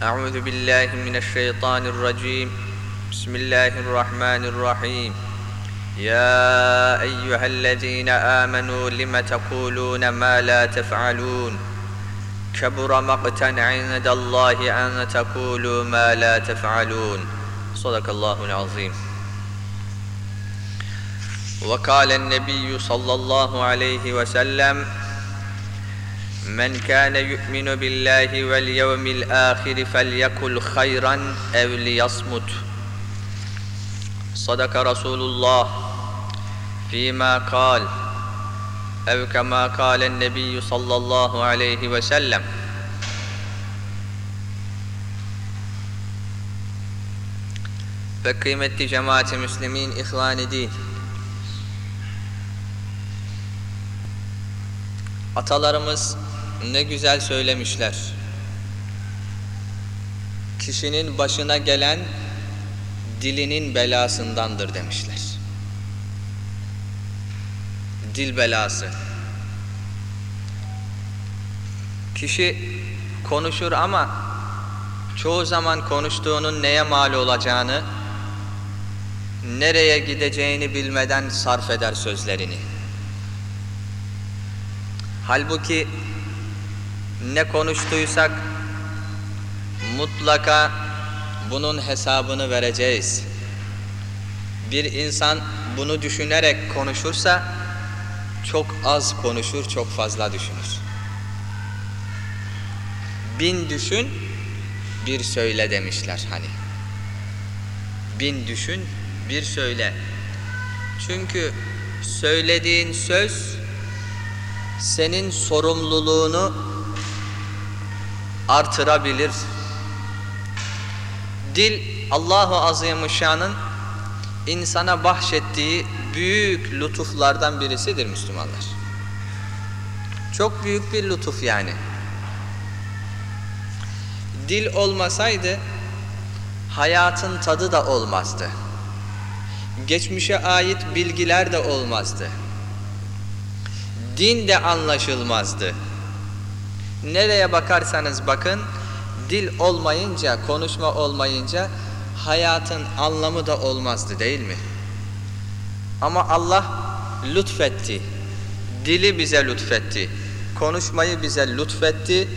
أعوذ بالله من الشيطان الرجيم. بسم الله الرحمن الرحيم. يا أيها الذين آمنوا لم تقولون ما لا تفعلون؟ كبر مقتا عند الله أن تقولوا ما لا تفعلون. صدق الله العظيم. وقال النبي صلى الله عليه وسلم من كان يؤمن بالله واليوم الآخر فليقل خيرا أو ليصمت صدق رسول الله فيما قال أو كما قال النبي صلى الله عليه وسلم ve kıymetli cemaati müslimin ihvani din. Atalarımız ne güzel söylemişler. Kişinin başına gelen dilinin belasındandır demişler. Dil belası. Kişi konuşur ama çoğu zaman konuştuğunun neye mal olacağını, nereye gideceğini bilmeden sarf eder sözlerini. Halbuki ne konuştuysak mutlaka bunun hesabını vereceğiz. Bir insan bunu düşünerek konuşursa çok az konuşur, çok fazla düşünür. Bin düşün, bir söyle demişler hani. Bin düşün, bir söyle. Çünkü söylediğin söz senin sorumluluğunu artırabilir. Dil Allahu Azimuşşan'ın insana bahşettiği büyük lütuflardan birisidir Müslümanlar. Çok büyük bir lütuf yani. Dil olmasaydı hayatın tadı da olmazdı. Geçmişe ait bilgiler de olmazdı. Din de anlaşılmazdı. Nereye bakarsanız bakın, dil olmayınca, konuşma olmayınca hayatın anlamı da olmazdı değil mi? Ama Allah lütfetti. Dili bize lütfetti. Konuşmayı bize lütfetti.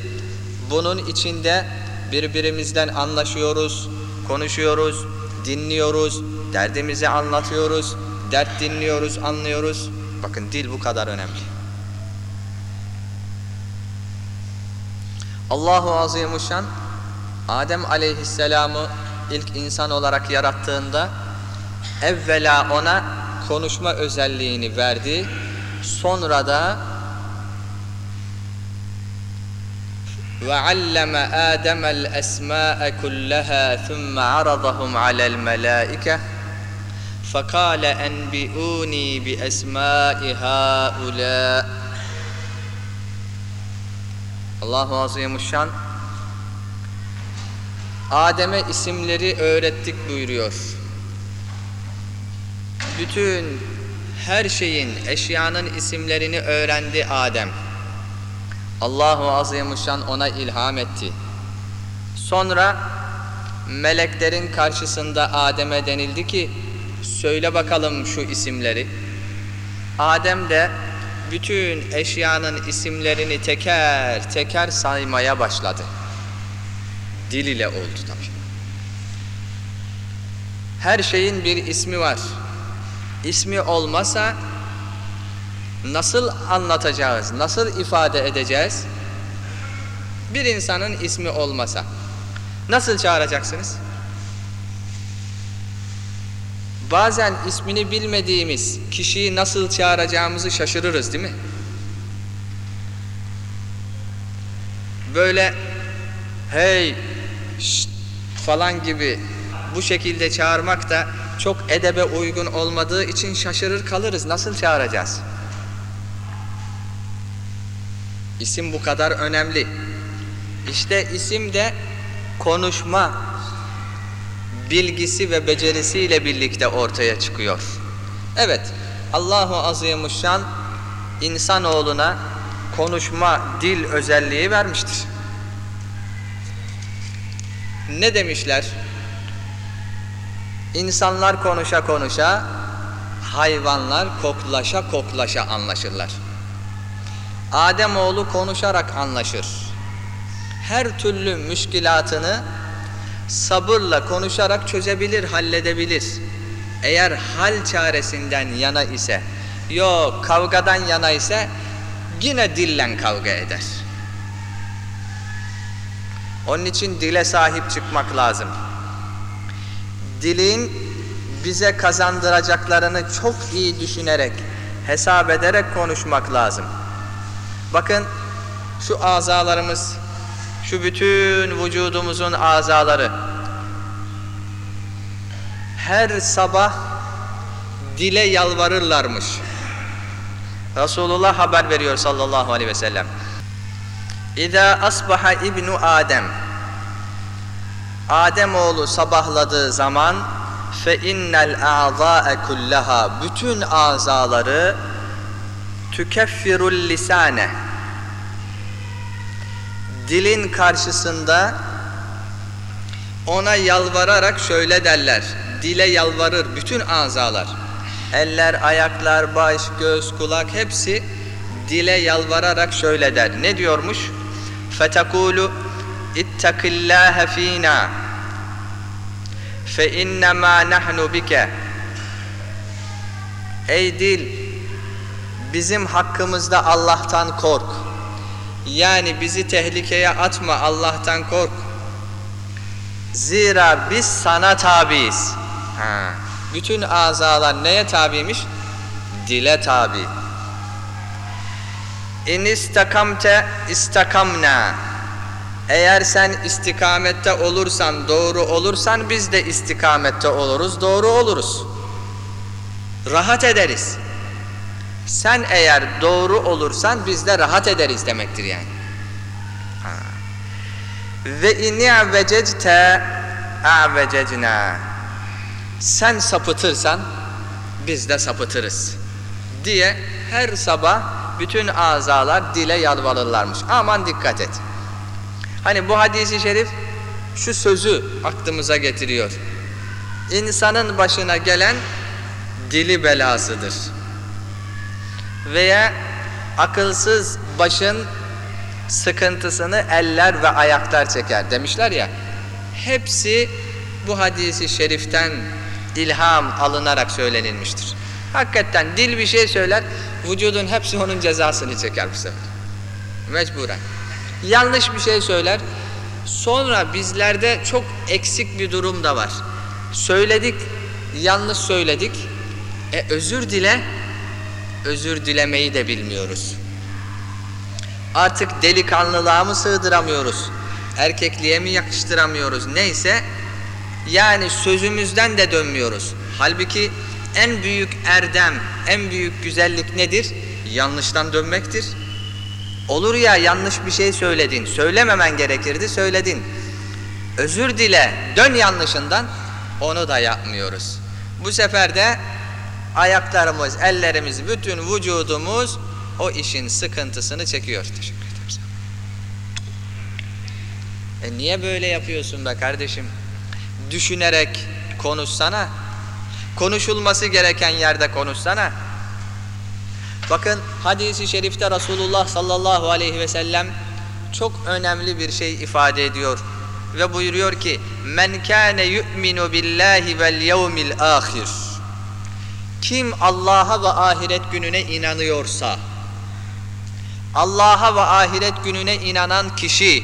Bunun içinde birbirimizden anlaşıyoruz, konuşuyoruz, dinliyoruz, derdimizi anlatıyoruz, dert dinliyoruz, anlıyoruz. Bakın dil bu kadar önemli. Allahu Azimuşşan Adem aleyhisselamı ilk insan olarak yarattığında evvela ona konuşma özelliğini verdi. Sonra da وعلم آدم الأسماء كلها ثم عرضهم على الملائكة فقال أنبئوني بأسماء هؤلاء Allahu Azimuşşan Adem'e isimleri öğrettik buyuruyor. Bütün her şeyin, eşyanın isimlerini öğrendi Adem. Allahu Azimuşşan ona ilham etti. Sonra meleklerin karşısında Adem'e denildi ki söyle bakalım şu isimleri. Adem de bütün eşyanın isimlerini teker teker saymaya başladı. Dil ile oldu tabii. Her şeyin bir ismi var. İsmi olmasa nasıl anlatacağız, nasıl ifade edeceğiz? Bir insanın ismi olmasa nasıl çağıracaksınız? Bazen ismini bilmediğimiz kişiyi nasıl çağıracağımızı şaşırırız değil mi? Böyle hey şşt falan gibi bu şekilde çağırmak da çok edebe uygun olmadığı için şaşırır kalırız. Nasıl çağıracağız? İsim bu kadar önemli. İşte isim de konuşma bilgisi ve becerisiyle birlikte ortaya çıkıyor. Evet, Allahu Azimuşşan insanoğluna konuşma, dil özelliği vermiştir. Ne demişler? İnsanlar konuşa konuşa, hayvanlar koklaşa koklaşa anlaşırlar. Ademoğlu konuşarak anlaşır. Her türlü müşkilatını sabırla konuşarak çözebilir, halledebilir. Eğer hal çaresinden yana ise, yok kavgadan yana ise yine dille kavga eder. Onun için dile sahip çıkmak lazım. Dilin bize kazandıracaklarını çok iyi düşünerek, hesap ederek konuşmak lazım. Bakın şu azalarımız, şu bütün vücudumuzun azaları her sabah dile yalvarırlarmış. Resulullah haber veriyor sallallahu aleyhi ve sellem. İza asbaha ibnu Adem Adem oğlu sabahladığı zaman fe innel a'za'e kullaha bütün azaları tükeffirul lisane dilin karşısında ona yalvararak şöyle derler. Dile yalvarır bütün azalar. Eller, ayaklar, baş, göz, kulak hepsi dile yalvararak şöyle der. Ne diyormuş? فَتَقُولُ اِتَّقِ اللّٰهَ ف۪ينَا فَاِنَّمَا نَحْنُ بِكَ Ey dil, bizim hakkımızda Allah'tan kork. Yani bizi tehlikeye atma, Allah'tan kork. Zira biz sana tabiiz. Ha. Bütün azalar neye tabiymiş? Dile tabi. İn istakamte istakamna. Eğer sen istikamette olursan, doğru olursan biz de istikamette oluruz, doğru oluruz. Rahat ederiz. Sen eğer doğru olursan biz de rahat ederiz demektir yani. Ha. Ve inni vececte avececna. Sen sapıtırsan biz de sapıtırız diye her sabah bütün azalar dile yalvarırlarmış. Aman dikkat et. Hani bu hadisi şerif şu sözü aklımıza getiriyor. İnsanın başına gelen dili belasıdır. Veya akılsız başın sıkıntısını eller ve ayaklar çeker demişler ya. Hepsi bu hadisi şeriften ilham alınarak söylenilmiştir. Hakikaten dil bir şey söyler, vücudun hepsi onun cezasını çeker bu sefer. Mecburen. Yanlış bir şey söyler, sonra bizlerde çok eksik bir durum da var. Söyledik, yanlış söyledik, e özür dile, özür dilemeyi de bilmiyoruz. Artık delikanlılığa mı sığdıramıyoruz? Erkekliğe mi yakıştıramıyoruz? Neyse yani sözümüzden de dönmüyoruz. Halbuki en büyük erdem, en büyük güzellik nedir? Yanlıştan dönmektir. Olur ya yanlış bir şey söyledin, söylememen gerekirdi, söyledin. Özür dile, dön yanlışından, onu da yapmıyoruz. Bu sefer de ayaklarımız, ellerimiz, bütün vücudumuz o işin sıkıntısını çekiyor. Teşekkür ederim. E niye böyle yapıyorsun be kardeşim? Düşünerek konuşsana. Konuşulması gereken yerde konuşsana. Bakın hadisi şerifte Resulullah sallallahu aleyhi ve sellem çok önemli bir şey ifade ediyor. ve buyuruyor ki men kâne yu'minu billahi vel yevmil ahir kim Allah'a ve ahiret gününe inanıyorsa Allah'a ve ahiret gününe inanan kişi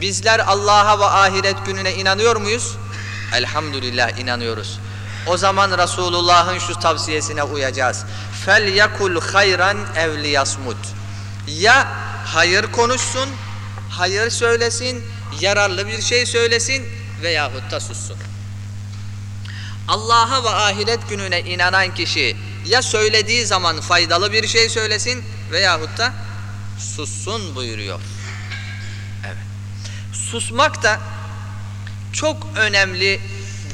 bizler Allah'a ve ahiret gününe inanıyor muyuz? Elhamdülillah inanıyoruz. O zaman Resulullah'ın şu tavsiyesine uyacağız. Fel yakul hayran ev liyasmut. Ya hayır konuşsun, hayır söylesin, yararlı bir şey söylesin veyahut da sussun. Allah'a ve ahiret gününe inanan kişi ya söylediği zaman faydalı bir şey söylesin veyahut da sussun buyuruyor. Evet. Susmak da çok önemli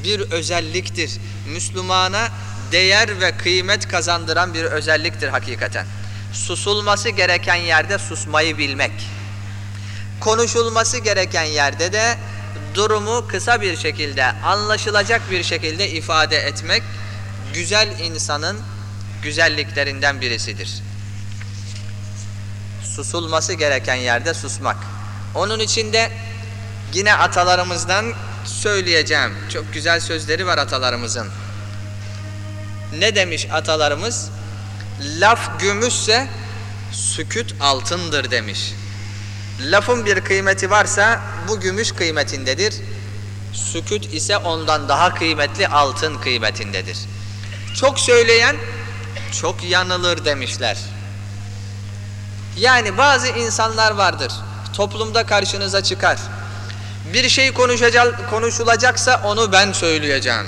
bir özelliktir. Müslümana değer ve kıymet kazandıran bir özelliktir hakikaten. Susulması gereken yerde susmayı bilmek. Konuşulması gereken yerde de durumu kısa bir şekilde, anlaşılacak bir şekilde ifade etmek güzel insanın güzelliklerinden birisidir. Susulması gereken yerde susmak. Onun içinde yine atalarımızdan söyleyeceğim. Çok güzel sözleri var atalarımızın. Ne demiş atalarımız? Laf gümüşse süküt altındır demiş. Lafın bir kıymeti varsa bu gümüş kıymetindedir. Süküt ise ondan daha kıymetli altın kıymetindedir. Çok söyleyen çok yanılır demişler. Yani bazı insanlar vardır. Toplumda karşınıza çıkar. Bir şey konuşacak, konuşulacaksa onu ben söyleyeceğim.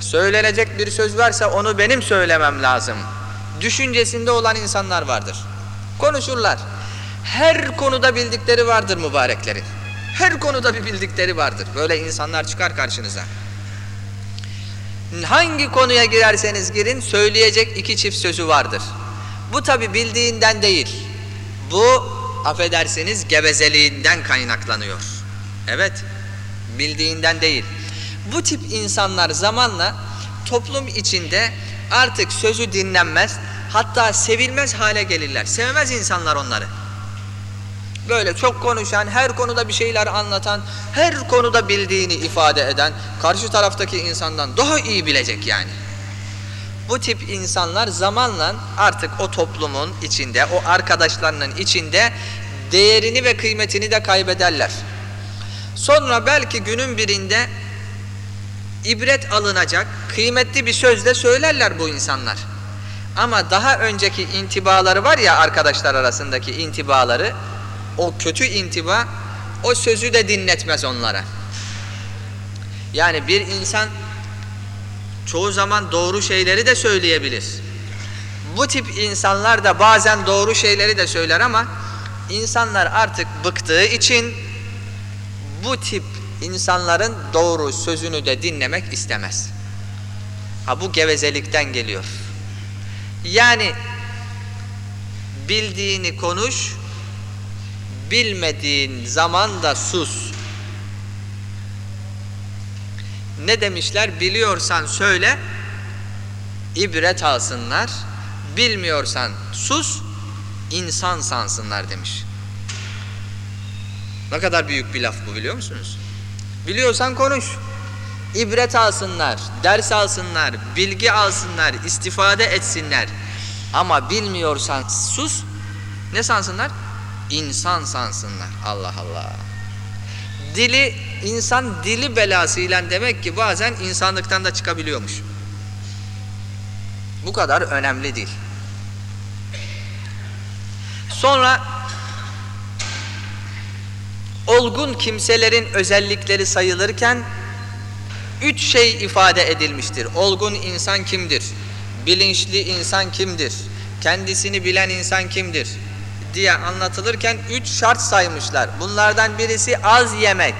Söylenecek bir söz varsa onu benim söylemem lazım. Düşüncesinde olan insanlar vardır. Konuşurlar. Her konuda bildikleri vardır mübareklerin. Her konuda bir bildikleri vardır. Böyle insanlar çıkar karşınıza. Hangi konuya girerseniz girin söyleyecek iki çift sözü vardır. Bu tabi bildiğinden değil. Bu affedersiniz gevezeliğinden kaynaklanıyor. Evet bildiğinden değil. Bu tip insanlar zamanla toplum içinde artık sözü dinlenmez hatta sevilmez hale gelirler. Sevmez insanlar onları. Böyle çok konuşan, her konuda bir şeyler anlatan, her konuda bildiğini ifade eden, karşı taraftaki insandan daha iyi bilecek yani. Bu tip insanlar zamanla artık o toplumun içinde, o arkadaşlarının içinde değerini ve kıymetini de kaybederler. Sonra belki günün birinde ibret alınacak, kıymetli bir söz de söylerler bu insanlar. Ama daha önceki intibaları var ya arkadaşlar arasındaki intibaları, o kötü intiba o sözü de dinletmez onlara. Yani bir insan çoğu zaman doğru şeyleri de söyleyebilir. Bu tip insanlar da bazen doğru şeyleri de söyler ama insanlar artık bıktığı için bu tip insanların doğru sözünü de dinlemek istemez. Ha bu gevezelikten geliyor. Yani bildiğini konuş, bilmediğin zaman da sus. Ne demişler? Biliyorsan söyle, ibret alsınlar. Bilmiyorsan sus, insan sansınlar demiş. Ne kadar büyük bir laf bu biliyor musunuz? Biliyorsan konuş. İbret alsınlar, ders alsınlar, bilgi alsınlar, istifade etsinler. Ama bilmiyorsan sus, ne sansınlar? İnsan sansınlar. Allah Allah. Dili, insan dili belasıyla demek ki bazen insanlıktan da çıkabiliyormuş. Bu kadar önemli değil. Sonra olgun kimselerin özellikleri sayılırken üç şey ifade edilmiştir. Olgun insan kimdir? Bilinçli insan kimdir? Kendisini bilen insan kimdir? Diye anlatılırken üç şart saymışlar. Bunlardan birisi az yemek,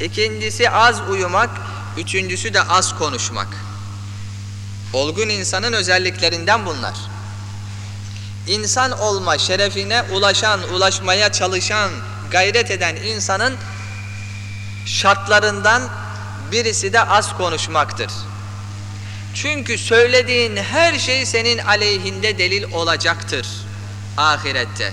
ikincisi az uyumak, üçüncüsü de az konuşmak. Olgun insanın özelliklerinden bunlar. İnsan olma şerefine ulaşan, ulaşmaya çalışan, gayret eden insanın şartlarından birisi de az konuşmaktır. Çünkü söylediğin her şey senin aleyhinde delil olacaktır ahirette.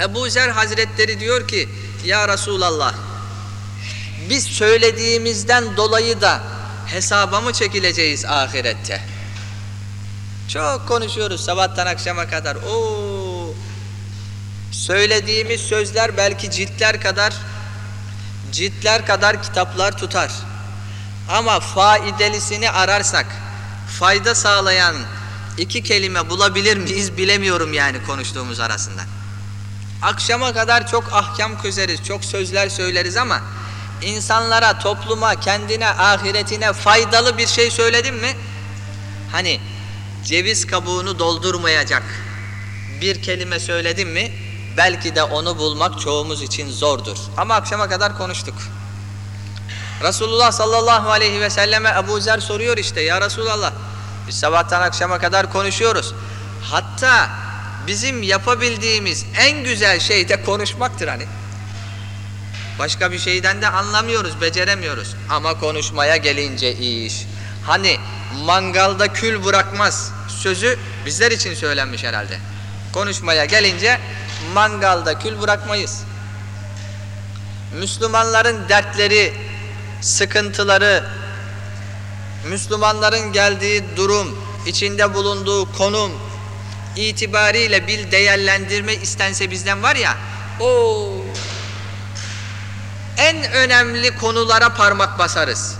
Ebu Zer Hazretleri diyor ki ya Resulallah biz söylediğimizden dolayı da hesaba mı çekileceğiz ahirette? Çok konuşuyoruz sabahtan akşama kadar. Oo, söylediğimiz sözler belki ciltler kadar ciltler kadar kitaplar tutar. Ama faidelisini ararsak fayda sağlayan iki kelime bulabilir miyiz bilemiyorum yani konuştuğumuz arasında. Akşama kadar çok ahkam közeriz, çok sözler söyleriz ama insanlara, topluma, kendine, ahiretine faydalı bir şey söyledin mi? Hani ceviz kabuğunu doldurmayacak bir kelime söyledin mi? Belki de onu bulmak çoğumuz için zordur. Ama akşama kadar konuştuk. Resulullah sallallahu aleyhi ve selleme Ebu Zer soruyor işte ya Resulallah biz sabahtan akşama kadar konuşuyoruz. Hatta bizim yapabildiğimiz en güzel şey de konuşmaktır hani. Başka bir şeyden de anlamıyoruz, beceremiyoruz. Ama konuşmaya gelince iş. Hani mangalda kül bırakmaz sözü bizler için söylenmiş herhalde. Konuşmaya gelince mangalda kül bırakmayız. Müslümanların dertleri, sıkıntıları, Müslümanların geldiği durum, içinde bulunduğu konum itibariyle bir değerlendirme istense bizden var ya, o en önemli konulara parmak basarız.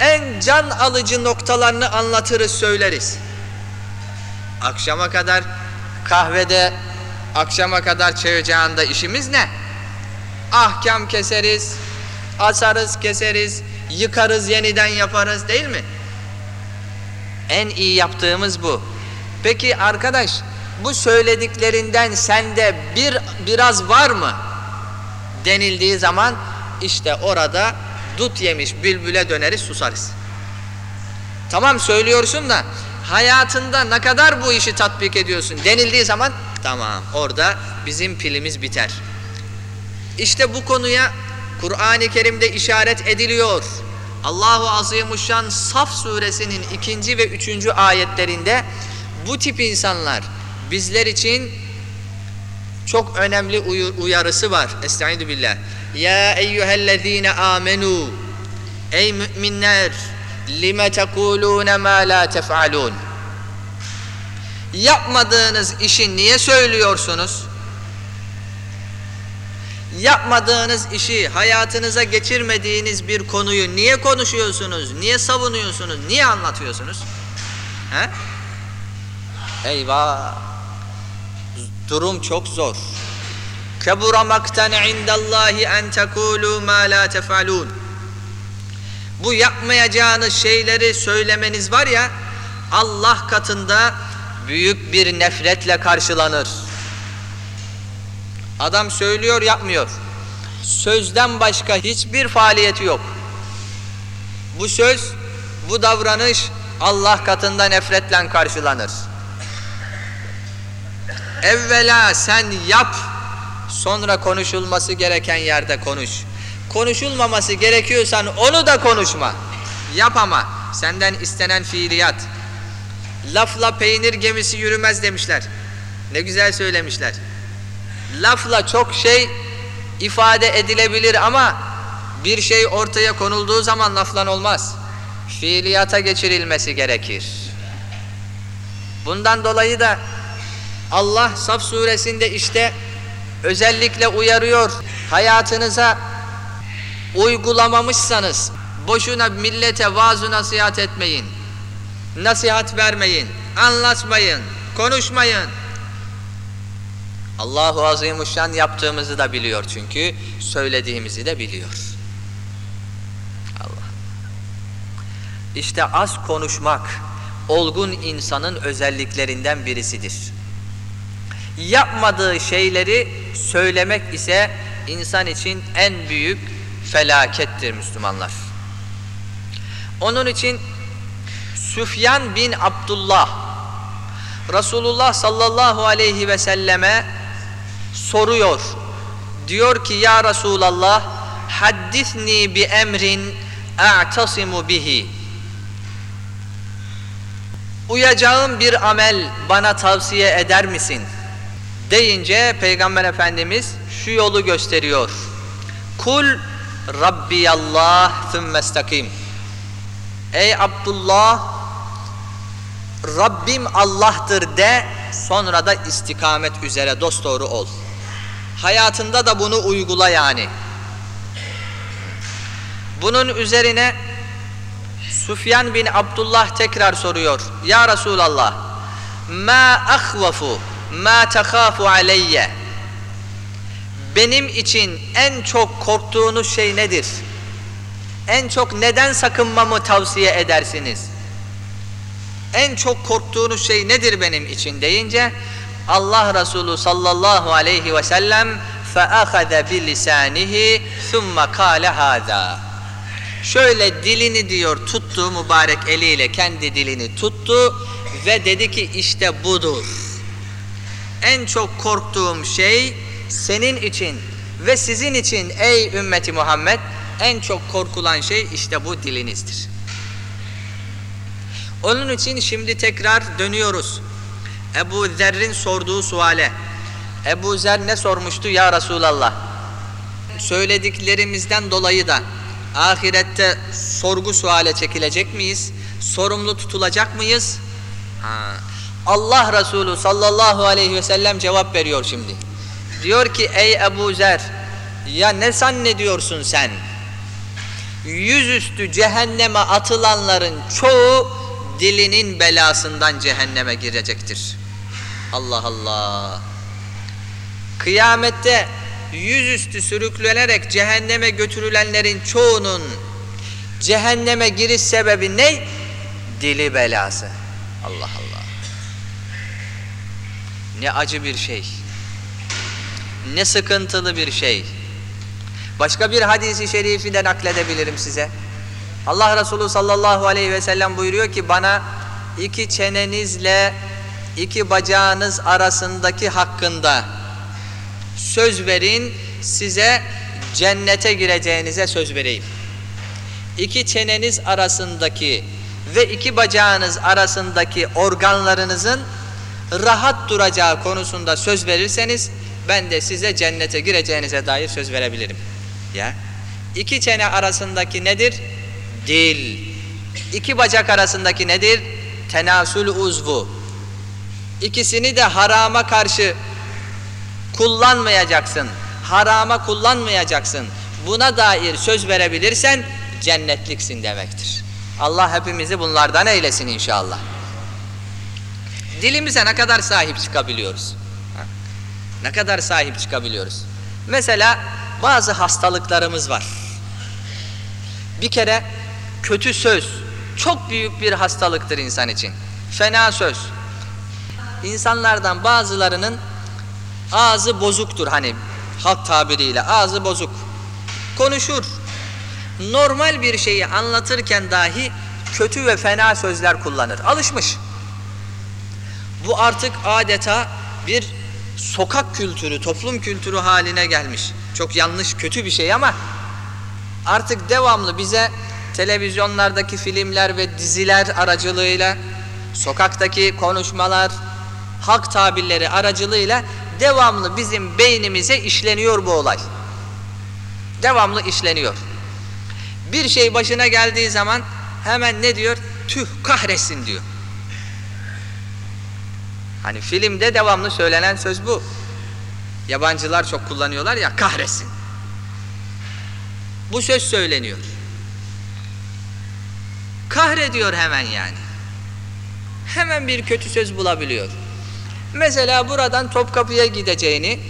En can alıcı noktalarını anlatırız, söyleriz. Akşama kadar kahvede, akşama kadar çay ocağında işimiz ne? Ahkam keseriz, asarız, keseriz, yıkarız, yeniden yaparız değil mi? En iyi yaptığımız bu. Peki arkadaş, bu söylediklerinden sende bir biraz var mı? denildiği zaman işte orada dut yemiş bülbüle döneriz susarız. Tamam söylüyorsun da hayatında ne kadar bu işi tatbik ediyorsun denildiği zaman tamam orada bizim pilimiz biter. İşte bu konuya Kur'an-ı Kerim'de işaret ediliyor. Allahu Azimuşşan Saf suresinin ikinci ve üçüncü ayetlerinde bu tip insanlar bizler için çok önemli uyarısı var. Estaizu billah. Ya eyyühellezine amenu Ey müminler lime tekulune ma la tef'alun Yapmadığınız işi niye söylüyorsunuz? Yapmadığınız işi, hayatınıza geçirmediğiniz bir konuyu niye konuşuyorsunuz? Niye savunuyorsunuz? Niye anlatıyorsunuz? He? Eyvah! Durum çok zor. Kebura makten indallahi en tekulu ma la tefalun. Bu yapmayacağınız şeyleri söylemeniz var ya Allah katında büyük bir nefretle karşılanır. Adam söylüyor yapmıyor. Sözden başka hiçbir faaliyeti yok. Bu söz, bu davranış Allah katında nefretle karşılanır. Evvela sen yap, sonra konuşulması gereken yerde konuş. Konuşulmaması gerekiyorsan onu da konuşma. Yap ama senden istenen fiiliyat. Lafla peynir gemisi yürümez demişler. Ne güzel söylemişler. Lafla çok şey ifade edilebilir ama bir şey ortaya konulduğu zaman laflan olmaz. Fiiliyata geçirilmesi gerekir. Bundan dolayı da Allah Saf suresinde işte özellikle uyarıyor. Hayatınıza uygulamamışsanız boşuna millete vaaz nasihat etmeyin. Nasihat vermeyin, anlatmayın, konuşmayın. Allahu Azimuşşan yaptığımızı da biliyor çünkü söylediğimizi de biliyor. Allah. İşte az konuşmak olgun insanın özelliklerinden birisidir. Yapmadığı şeyleri söylemek ise insan için en büyük felakettir Müslümanlar. Onun için Süfyan bin Abdullah Resulullah sallallahu aleyhi ve selleme soruyor. Diyor ki ya Resulallah haddisni bi emrin a'tasimu bihi. Uyacağım bir amel bana tavsiye eder misin? deyince Peygamber Efendimiz şu yolu gösteriyor. Kul Rabbiyallah thumma istakim. Ey Abdullah Rabbim Allah'tır de sonra da istikamet üzere dosdoğru ol. Hayatında da bunu uygula yani. Bunun üzerine Sufyan bin Abdullah tekrar soruyor. Ya Resulallah ma ahvafu ma tekhafu aleyye benim için en çok korktuğunuz şey nedir? En çok neden sakınmamı tavsiye edersiniz? En çok korktuğunuz şey nedir benim için deyince Allah Resulü sallallahu aleyhi ve sellem فَأَخَذَ بِلِسَانِهِ ثُمَّ قَالَ هَذَا Şöyle dilini diyor tuttu mübarek eliyle kendi dilini tuttu ve dedi ki işte budur. En çok korktuğum şey senin için ve sizin için ey ümmeti Muhammed en çok korkulan şey işte bu dilinizdir. Onun için şimdi tekrar dönüyoruz. Ebu Zer'in sorduğu suale. Ebu Zer ne sormuştu ya Resulallah? Söylediklerimizden dolayı da ahirette sorgu suale çekilecek miyiz? Sorumlu tutulacak mıyız? Ha. Allah Resulü sallallahu aleyhi ve sellem cevap veriyor şimdi. Diyor ki ey Ebu Zer ya ne zannediyorsun sen? Yüzüstü cehenneme atılanların çoğu dilinin belasından cehenneme girecektir. Allah Allah. Kıyamette yüzüstü sürüklenerek cehenneme götürülenlerin çoğunun cehenneme giriş sebebi ne? Dili belası. Allah Allah. Ne acı bir şey. Ne sıkıntılı bir şey. Başka bir hadisi şerifi de nakledebilirim size. Allah Resulü sallallahu aleyhi ve sellem buyuruyor ki bana iki çenenizle iki bacağınız arasındaki hakkında söz verin size cennete gireceğinize söz vereyim. İki çeneniz arasındaki ve iki bacağınız arasındaki organlarınızın rahat duracağı konusunda söz verirseniz ben de size cennete gireceğinize dair söz verebilirim. Ya. İki çene arasındaki nedir? Dil. İki bacak arasındaki nedir? Tenasül uzvu. İkisini de harama karşı kullanmayacaksın. Harama kullanmayacaksın. Buna dair söz verebilirsen cennetliksin demektir. Allah hepimizi bunlardan eylesin inşallah. Dilimize ne kadar sahip çıkabiliyoruz? Ne kadar sahip çıkabiliyoruz? Mesela bazı hastalıklarımız var. Bir kere kötü söz çok büyük bir hastalıktır insan için. Fena söz. İnsanlardan bazılarının ağzı bozuktur hani halk tabiriyle ağzı bozuk. Konuşur. Normal bir şeyi anlatırken dahi kötü ve fena sözler kullanır. Alışmış. Bu artık adeta bir sokak kültürü, toplum kültürü haline gelmiş. Çok yanlış, kötü bir şey ama artık devamlı bize televizyonlardaki filmler ve diziler aracılığıyla, sokaktaki konuşmalar, halk tabirleri aracılığıyla devamlı bizim beynimize işleniyor bu olay. Devamlı işleniyor. Bir şey başına geldiği zaman hemen ne diyor? Tüh kahretsin diyor. Hani filmde devamlı söylenen söz bu. Yabancılar çok kullanıyorlar ya kahretsin. Bu söz söyleniyor. Kahrediyor hemen yani. Hemen bir kötü söz bulabiliyor. Mesela buradan Topkapı'ya gideceğini,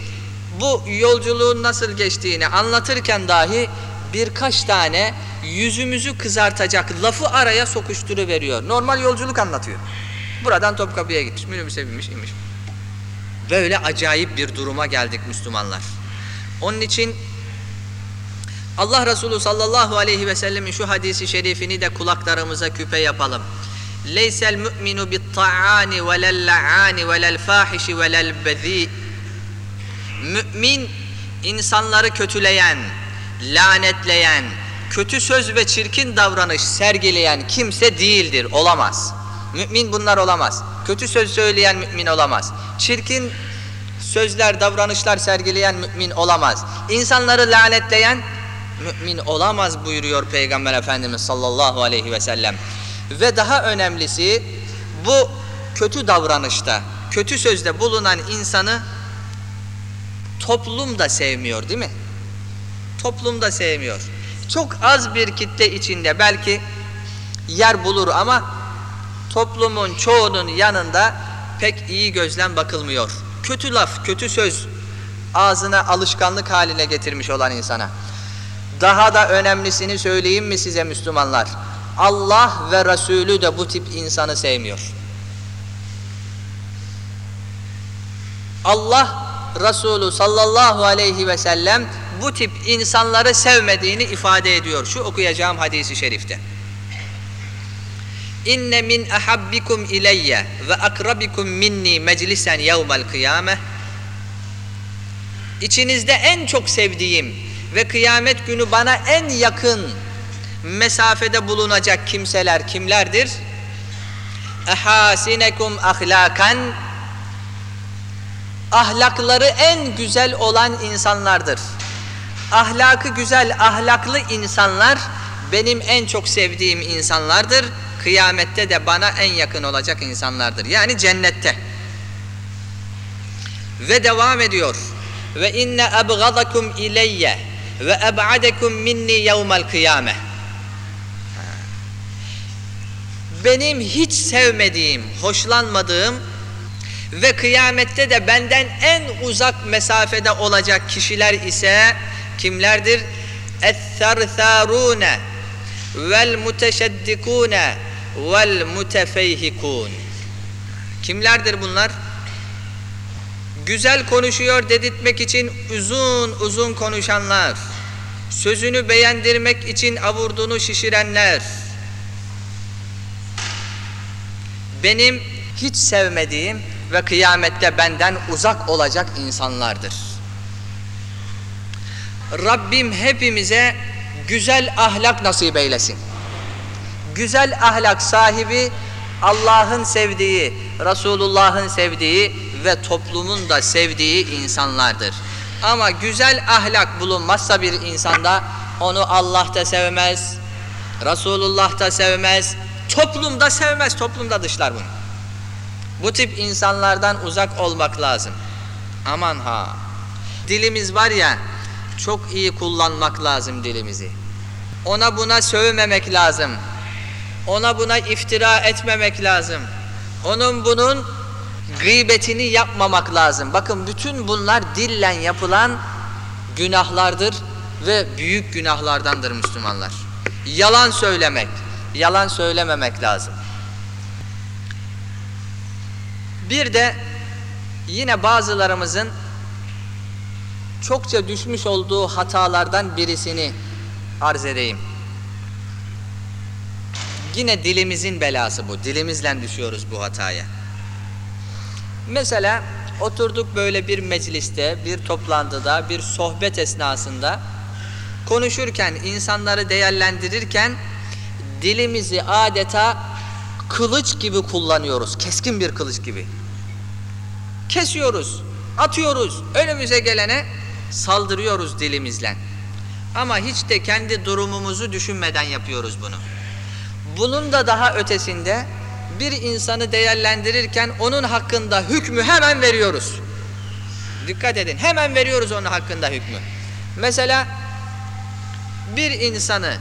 bu yolculuğun nasıl geçtiğini anlatırken dahi birkaç tane yüzümüzü kızartacak lafı araya sokuşturuveriyor. Normal yolculuk anlatıyor. Buradan Topkapı'ya gitmiş, minibüse binmiş, inmiş. Böyle acayip bir duruma geldik Müslümanlar. Onun için Allah Resulü sallallahu aleyhi ve sellemin şu hadisi şerifini de kulaklarımıza küpe yapalım. Leysel mu'minu bit ta'ani ve lel la'ani ve lel fahişi ve lel bezi. Mümin insanları kötüleyen, lanetleyen, kötü söz ve çirkin davranış sergileyen kimse değildir, olamaz. Mümin bunlar olamaz. Kötü söz söyleyen mümin olamaz. Çirkin sözler, davranışlar sergileyen mümin olamaz. İnsanları lanetleyen mümin olamaz buyuruyor Peygamber Efendimiz sallallahu aleyhi ve sellem. Ve daha önemlisi bu kötü davranışta, kötü sözde bulunan insanı toplum da sevmiyor değil mi? Toplum da sevmiyor. Çok az bir kitle içinde belki yer bulur ama toplumun çoğunun yanında pek iyi gözlem bakılmıyor. Kötü laf, kötü söz ağzına alışkanlık haline getirmiş olan insana. Daha da önemlisini söyleyeyim mi size Müslümanlar? Allah ve Resulü de bu tip insanı sevmiyor. Allah Resulü sallallahu aleyhi ve sellem bu tip insanları sevmediğini ifade ediyor şu okuyacağım hadisi şerifte. İnne min ahabbikum ileyye ve akrabikum minni meclisen yevmel kıyame İçinizde en çok sevdiğim ve kıyamet günü bana en yakın mesafede bulunacak kimseler kimlerdir? Ehasinekum ahlakan ahlakları en güzel olan insanlardır. Ahlakı güzel, ahlaklı insanlar benim en çok sevdiğim insanlardır. Kıyamette de bana en yakın olacak insanlardır. Yani cennette. Ve devam ediyor. Ve inne ebgadakum ileyye ve eb'adekum minni yevmel kıyame. Benim hiç sevmediğim, hoşlanmadığım ve kıyamette de benden en uzak mesafede olacak kişiler ise kimlerdir? اَثَّرْثَارُونَ وَالْمُتَشَدِّكُونَ وَالْمُتَفَيْهِكُونَ Kimlerdir bunlar? Güzel konuşuyor dedirtmek için uzun uzun konuşanlar, sözünü beğendirmek için avurdunu şişirenler, benim hiç sevmediğim ve kıyamette benden uzak olacak insanlardır. Rabbim hepimize güzel ahlak nasip eylesin. Güzel ahlak sahibi Allah'ın sevdiği, Resulullah'ın sevdiği ve toplumun da sevdiği insanlardır. Ama güzel ahlak bulunmazsa bir insanda onu Allah da sevmez, Resulullah da sevmez, toplum da sevmez, toplum da dışlar bunu. Bu tip insanlardan uzak olmak lazım. Aman ha. Dilimiz var ya çok iyi kullanmak lazım dilimizi. Ona buna sövmemek lazım. Ona buna iftira etmemek lazım. Onun bunun gıybetini yapmamak lazım. Bakın bütün bunlar dillen yapılan günahlardır ve büyük günahlardandır Müslümanlar. Yalan söylemek, yalan söylememek lazım. Bir de yine bazılarımızın çokça düşmüş olduğu hatalardan birisini arz edeyim. Yine dilimizin belası bu. Dilimizle düşüyoruz bu hataya. Mesela oturduk böyle bir mecliste, bir toplantıda, bir sohbet esnasında konuşurken, insanları değerlendirirken dilimizi adeta kılıç gibi kullanıyoruz. Keskin bir kılıç gibi. Kesiyoruz, atıyoruz. Önümüze gelene saldırıyoruz dilimizle. Ama hiç de kendi durumumuzu düşünmeden yapıyoruz bunu. Bunun da daha ötesinde bir insanı değerlendirirken onun hakkında hükmü hemen veriyoruz. Dikkat edin hemen veriyoruz onun hakkında hükmü. Mesela bir insanı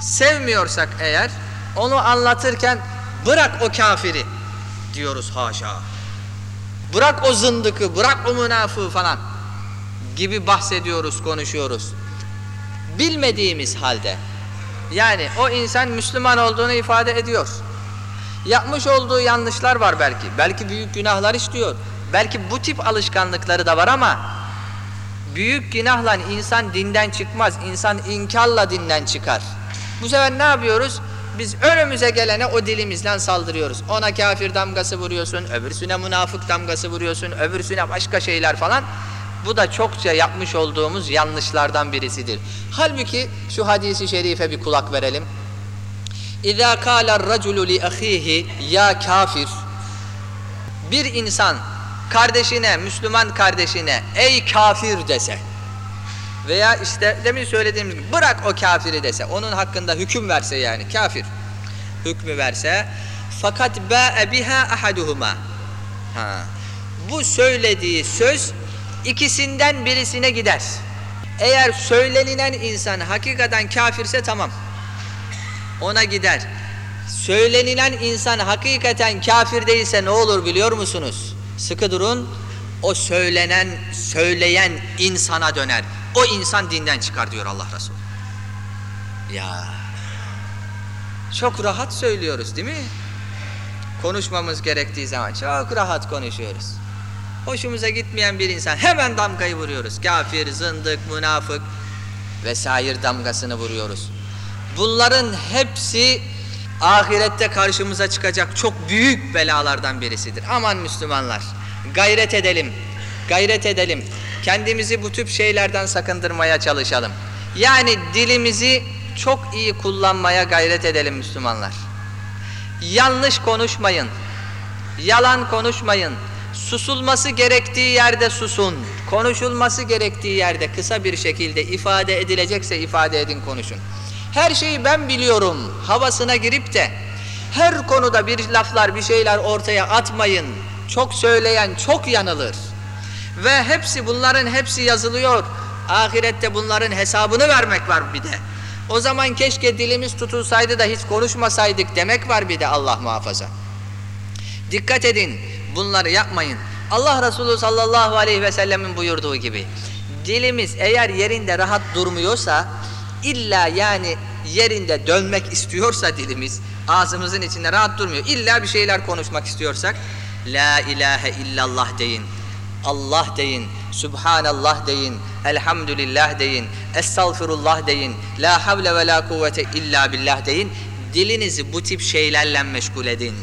sevmiyorsak eğer onu anlatırken bırak o kafiri diyoruz haşa. Bırak o zındıkı, bırak o münafığı falan gibi bahsediyoruz, konuşuyoruz. Bilmediğimiz halde yani o insan Müslüman olduğunu ifade ediyor. Yapmış olduğu yanlışlar var belki. Belki büyük günahlar işliyor. Belki bu tip alışkanlıkları da var ama büyük günahla insan dinden çıkmaz. İnsan inkarla dinden çıkar. Bu sefer ne yapıyoruz? Biz önümüze gelene o dilimizle saldırıyoruz. Ona kafir damgası vuruyorsun, öbürsüne münafık damgası vuruyorsun, öbürsüne başka şeyler falan. Bu da çokça yapmış olduğumuz yanlışlardan birisidir. Halbuki şu hadisi şerife bir kulak verelim. Kâler raculu li ahihi ya kafir bir insan kardeşine, Müslüman kardeşine ey kafir dese veya işte demin söylediğimiz gibi bırak o kafiri dese, onun hakkında hüküm verse yani kafir hükmü verse fakat ba'e biha ahaduhuma ha. bu söylediği söz ikisinden birisine gider. Eğer söylenilen insan hakikaten kafirse tamam. Ona gider. Söylenilen insan hakikaten kafir değilse ne olur biliyor musunuz? Sıkı durun. O söylenen, söyleyen insana döner. O insan dinden çıkar diyor Allah Resulü. Ya. Çok rahat söylüyoruz değil mi? Konuşmamız gerektiği zaman çok rahat konuşuyoruz. Hoşumuza gitmeyen bir insan hemen damgayı vuruyoruz. Kafir, zındık, münafık vesaire damgasını vuruyoruz. Bunların hepsi ahirette karşımıza çıkacak çok büyük belalardan birisidir. Aman Müslümanlar gayret edelim, gayret edelim. Kendimizi bu tip şeylerden sakındırmaya çalışalım. Yani dilimizi çok iyi kullanmaya gayret edelim Müslümanlar. Yanlış konuşmayın, yalan konuşmayın, susulması gerektiği yerde susun, konuşulması gerektiği yerde kısa bir şekilde ifade edilecekse ifade edin konuşun. Her şeyi ben biliyorum havasına girip de her konuda bir laflar bir şeyler ortaya atmayın. Çok söyleyen çok yanılır. Ve hepsi bunların hepsi yazılıyor. Ahirette bunların hesabını vermek var bir de. O zaman keşke dilimiz tutulsaydı da hiç konuşmasaydık demek var bir de Allah muhafaza. Dikkat edin bunları yapmayın. Allah Resulü sallallahu aleyhi ve sellemin buyurduğu gibi dilimiz eğer yerinde rahat durmuyorsa illa yani yerinde dönmek istiyorsa dilimiz ağzımızın içinde rahat durmuyor. İlla bir şeyler konuşmak istiyorsak La ilahe illallah deyin. Allah deyin. Subhanallah deyin. Elhamdülillah deyin. Estağfirullah deyin. La havle ve la kuvvete illa billah deyin. Dilinizi bu tip şeylerle meşgul edin.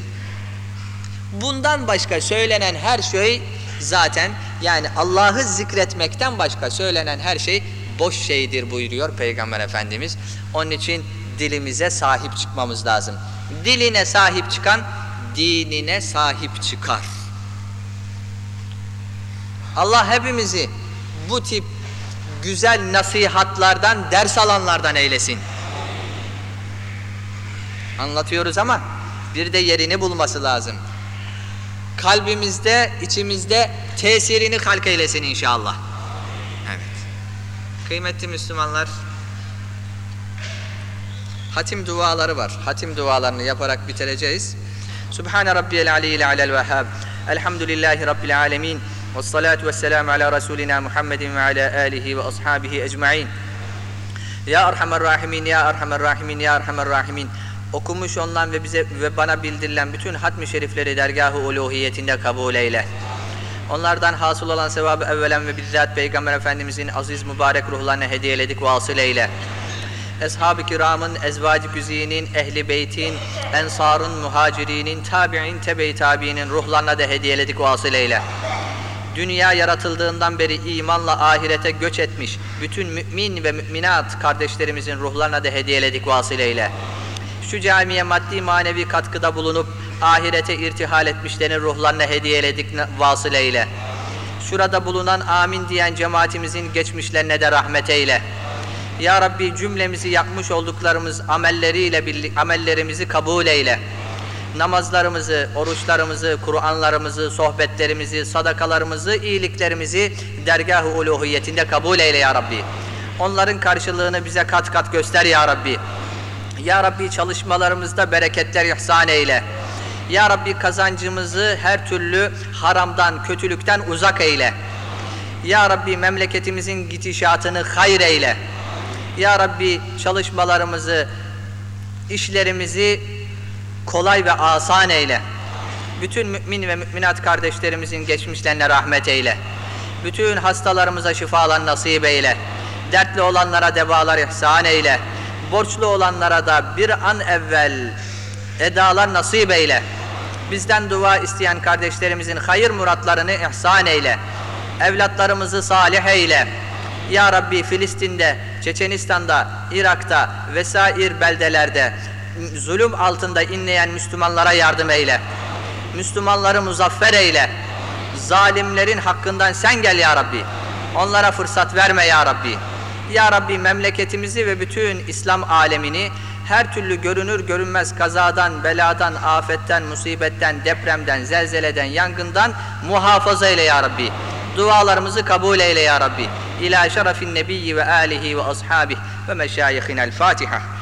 Bundan başka söylenen her şey zaten yani Allah'ı zikretmekten başka söylenen her şey boş şeydir buyuruyor Peygamber Efendimiz. Onun için dilimize sahip çıkmamız lazım. Diline sahip çıkan dinine sahip çıkar. Allah hepimizi bu tip güzel nasihatlardan, ders alanlardan eylesin. Anlatıyoruz ama bir de yerini bulması lazım. Kalbimizde, içimizde tesirini halk eylesin inşallah. Evet. Kıymetli Müslümanlar, hatim duaları var. Hatim dualarını yaparak bitireceğiz. Subhane Rabbiyel Aliyyil Alel Vehhab. Elhamdülillahi Rabbil Alemin. Ve salatu ve ala Resulina Muhammedin ve ala alihi ve ashabihi ecma'in. Ya Erhamer Rahimin, Ya Erhamer Rahimin, Ya Erhamer Rahimin. Okumuş ondan ve bize ve bana bildirilen bütün hatmi şerifleri dergahı uluhiyetinde kabul eyle. Onlardan hasıl olan sevabı evvelen ve bizzat Peygamber Efendimizin aziz mübarek ruhlarına hediyeledik vasıl eyle. Eshab-ı kiramın, ezvac-ı güzinin, ehli beytin, ensarın, muhacirinin, tabi'in, tebe-i tabi'inin ruhlarına da hediyeledik vasıl eyle. Dünya yaratıldığından beri imanla ahirete göç etmiş bütün mümin ve müminat kardeşlerimizin ruhlarına da hediyeledik vasıl eyle. Şu camiye maddi manevi katkıda bulunup ahirete irtihal etmişlerin ruhlarına hediyeledik vasıl eyle. Şurada bulunan amin diyen cemaatimizin geçmişlerine de rahmet eyle. Ya Rabbi cümlemizi yapmış olduklarımız amelleriyle birlik, amellerimizi kabul eyle. Namazlarımızı, oruçlarımızı, Kur'anlarımızı, sohbetlerimizi, sadakalarımızı, iyiliklerimizi dergah-ı uluhiyetinde kabul eyle ya Rabbi. Onların karşılığını bize kat kat göster ya Rabbi. Ya Rabbi çalışmalarımızda bereketler ihsan eyle. Ya Rabbi kazancımızı her türlü haramdan, kötülükten uzak eyle. Ya Rabbi memleketimizin gidişatını hayır eyle. Ya Rabbi çalışmalarımızı, işlerimizi kolay ve asan eyle. Bütün mümin ve müminat kardeşlerimizin geçmişlerine rahmet eyle. Bütün hastalarımıza şifalar nasip eyle. Dertli olanlara devalar ihsan eyle. Borçlu olanlara da bir an evvel edalar nasip eyle. Bizden dua isteyen kardeşlerimizin hayır muratlarını ihsan eyle. Evlatlarımızı salih eyle. Ya Rabbi Filistin'de, Çeçenistan'da, Irak'ta vesair beldelerde zulüm altında inleyen Müslümanlara yardım eyle. Müslümanları muzaffer eyle. Zalimlerin hakkından sen gel ya Rabbi. Onlara fırsat verme ya Rabbi. Ya Rabbi memleketimizi ve bütün İslam alemini her türlü görünür görünmez kazadan, beladan, afetten, musibetten, depremden, zelzeleden, yangından muhafaza eyle ya Rabbi. Dualarımızı kabul eyle ya Rabbi. İlâ şerefin nebiyyi ve âlihi ve ashabihi ve meşâyihinel Fatiha.